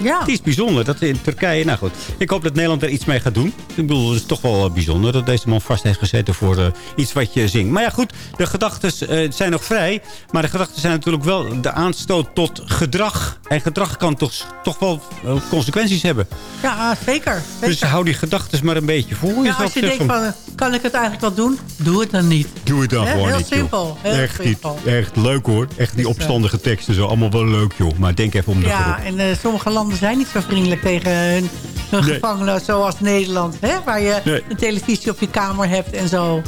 Ja. Het is bijzonder dat in Turkije... Nou goed, ik hoop dat Nederland er iets mee gaat doen. Ik bedoel, het is toch wel eh, bijzonder dat deze man vast heeft gezeten voor eh, iets wat je zingt. Maar ja, goed, de gedachten eh, zijn nog vrij. Maar de gedachten zijn natuurlijk wel de aanstoot tot gedrag. En gedrag kan toch, toch wel consequenties hebben. Ja, zeker. zeker. Dus hou die gedachten maar een beetje voor ja, jezelf. als je denkt van, kan ik het eigenlijk wel doen? Doe het dan niet. Doe het dan Hè, gewoon heel niet, simpel, heel Echt simpel. niet. Echt leuk hoor. Echt die Dus, opstandige teksten zo. Allemaal wel leuk joh. Maar denk even om de Ja, groep. en eh, sommige landen zijn niet zo vriendelijk tegen hun, hun Nee. gevangenen zoals Nederland. Hè? Waar je Nee. een televisie op je kamer hebt en zo.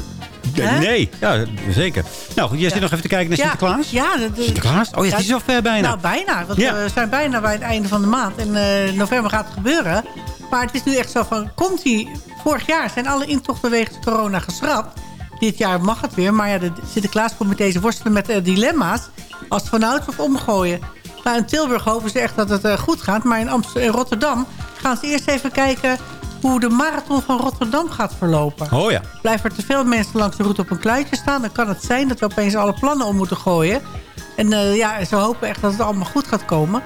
Hè? Nee, ja, zeker. Nou goed, jij zit nog even te kijken naar Sinterklaas? Ja, dat- Sinterklaas? Oh ja, het is al ver bijna. Nou, bijna. Want Ja. we zijn bijna bij het einde van de maand. En eh, november gaat het gebeuren. Maar het is nu echt zo van, komt die... Vorig jaar zijn alle intochten wegens corona geschrapt. Dit jaar mag het weer. Maar ja, de Sinterklaascomité's worstelen met eh, dilemma's. Als het vanouds of omgooien. Nou, in Tilburg hopen ze echt dat het eh, goed gaat. Maar in, Amst- in Rotterdam gaan ze eerst even kijken... hoe de marathon van Rotterdam gaat verlopen. Oh ja. Blijven er te veel mensen langs de route op een kluitje staan... dan kan het zijn dat we opeens alle plannen om moeten gooien. En eh, ja, ze hopen echt dat het allemaal goed gaat komen.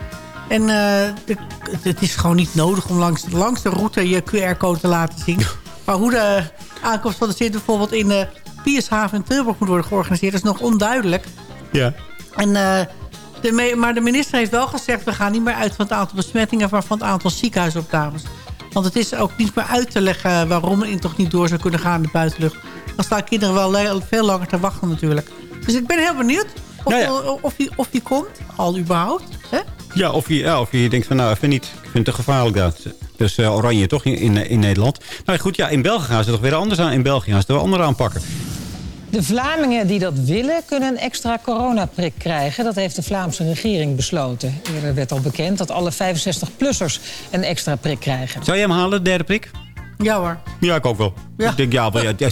En eh, de- het is gewoon niet nodig om langs, langs de route je QR-code te laten zien. <laughs> Maar hoe de aankomst van de zin bijvoorbeeld in de Piershaven in Tilburg moet worden georganiseerd... is nog onduidelijk. Ja. En, de maar de minister heeft wel gezegd... we gaan niet meer uit van het aantal besmettingen... maar van het aantal ziekenhuisopnames. Want het is ook niet meer uit te leggen... waarom een intocht niet door zou kunnen gaan in de buitenlucht. Dan staan kinderen wel veel langer te wachten natuurlijk. Dus ik ben heel benieuwd of, of, die, of die komt. Al überhaupt. Hè? Ja, of je, ja, of je denkt van nou even niet. Ik vind het te gevaarlijk dat. Dus eh, oranje toch in, in, in Nederland. Nou goed, ja, in België gaan ze toch weer anders aan. In België gaan ze er wel andere aanpakken. De Vlamingen die dat willen, kunnen een extra coronaprik krijgen. Dat heeft de Vlaamse regering besloten. Eerder werd al bekend dat alle 65-plussers een extra prik krijgen. Zou jij hem halen, de derde prik? Ja hoor. Ja, ik ook wel. Ja. Ik denk, ja, wel, ja,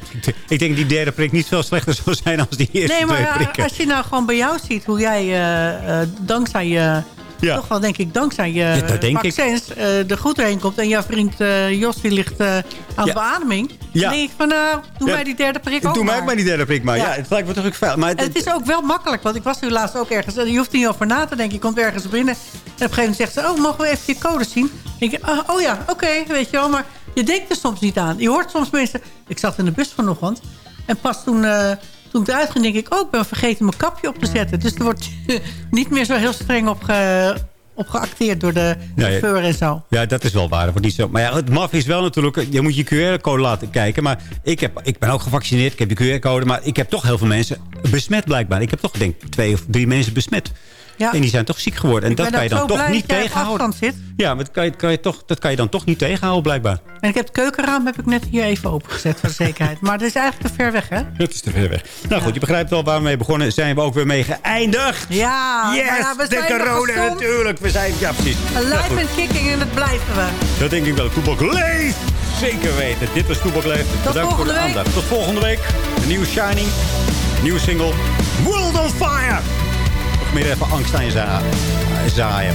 ik denk die derde prik niet veel slechter zou zijn als die eerste Nee, maar twee prikken. als je nou gewoon bij jou ziet... hoe jij eh, eh, dankzij je... Ja. Toch wel, denk ik, dankzij je denk ik. vaccins eh, er goed heen komt. En jouw vriend eh, Jos die ligt eh, aan de beademing. Ja. Dan denk ik van, nou, doe Ja. mij die derde prik ook Doe mij ook maar die derde prik maar. Ja, Ja. het lijkt me toch ook vuil. Maar En het is ook wel makkelijk, want ik was nu laatst ook ergens... Je hoeft er niet over na te denken, je komt ergens binnen... en op een gegeven moment zegt ze... oh, mogen we even je code zien? Dan denk je, ah, oh ja, oké, weet je wel. Maar je denkt er soms niet aan. Je hoort soms mensen... Ik zat in de bus vanochtend... en pas toen, eh, toen ik eruit ging, denk ik... oh, ik ben vergeten mijn kapje op te zetten. Dus er wordt <laughs> niet meer zo heel streng op, ge, op geacteerd... door de Ja, chauffeur en zo. Ja, dat is wel waar. Dat wordt niet zo. Maar ja, het maf is wel natuurlijk... Je moet je QR-code laten kijken. Maar ik, heb, ik ben ook gevaccineerd. Ik heb de QR-code. Maar ik heb toch heel veel mensen besmet blijkbaar. Ik heb toch denk ik twee of drie mensen besmet. Ja. En die zijn toch ziek geworden. En dat kan je dan toch niet dat tegenhouden. zit. Ja, maar dat kan, je, kan je toch, dat kan je dan toch niet tegenhouden blijkbaar. En ik heb het keukenraam heb ik net hier even opengezet voor de zekerheid. Maar dat is eigenlijk te ver weg, hè? <laughs> Het is te ver weg. Nou goed, je begrijpt wel waar we mee begonnen. Zijn we ook weer mee geëindigd. Ja, Yes, ja, we de zijn nog corona natuurlijk. We zijn, ja precies. Live en kicking en dat blijven we. Dat denk ik wel. Toebak leeft. Zeker weten. Dit was Toebak leeft. Bedankt voor de week. aandacht. Tot volgende week. De nieuwe Shining. Nieuwe single. World on Fire. Meer even angst aan je za- zaaien.